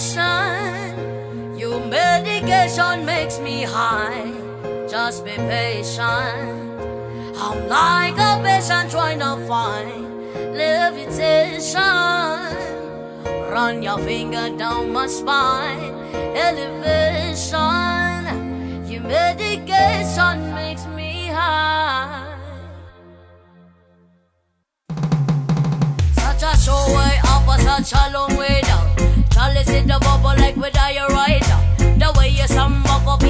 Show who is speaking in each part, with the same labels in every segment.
Speaker 1: Medication, your medication makes me high. Just be patient. I'm like a patient trying to find levitation. Run your finger down my spine, elevation. Your medication makes me high. Such a show way up, or such a long way down. Charlie in the bubble like we die right down. The way you some up up,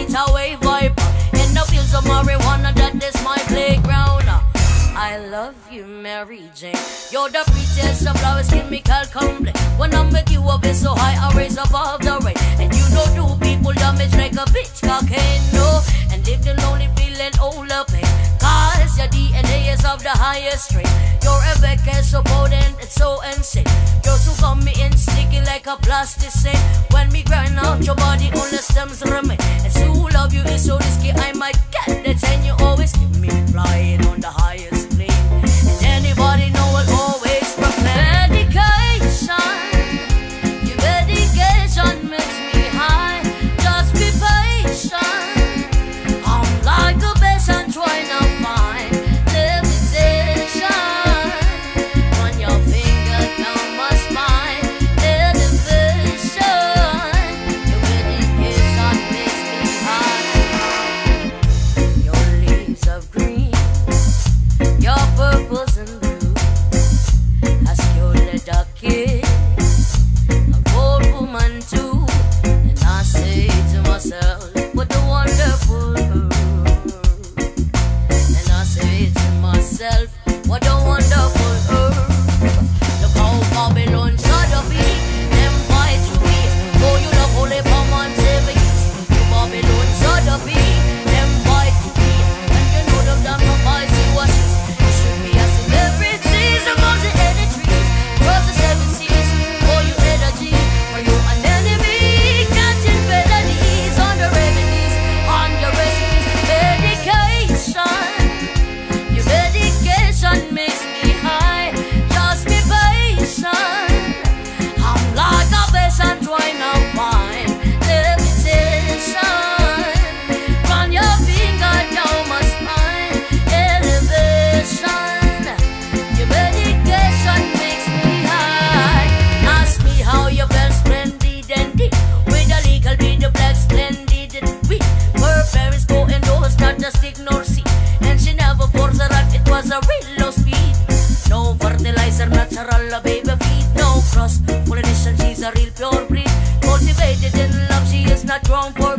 Speaker 1: Mary Jane. You're the prettiest of flowers, chemical complete. When I'm with you, I'll so high, I raise above the rain. And you know, do people damage like a bitch cocaine, no. And live the lonely feeling, all the pain. Cause your DNA is of the highest. You're a Rebecca, so potent, it's so insane. You're so gummy and sticky like a plasticine. When we grind out your body, the stems remain. And so love you is so risky, I might get natural, a baby feet, no cross. Polynesian, she's a real pure breed. Cultivated in love, she is not grown for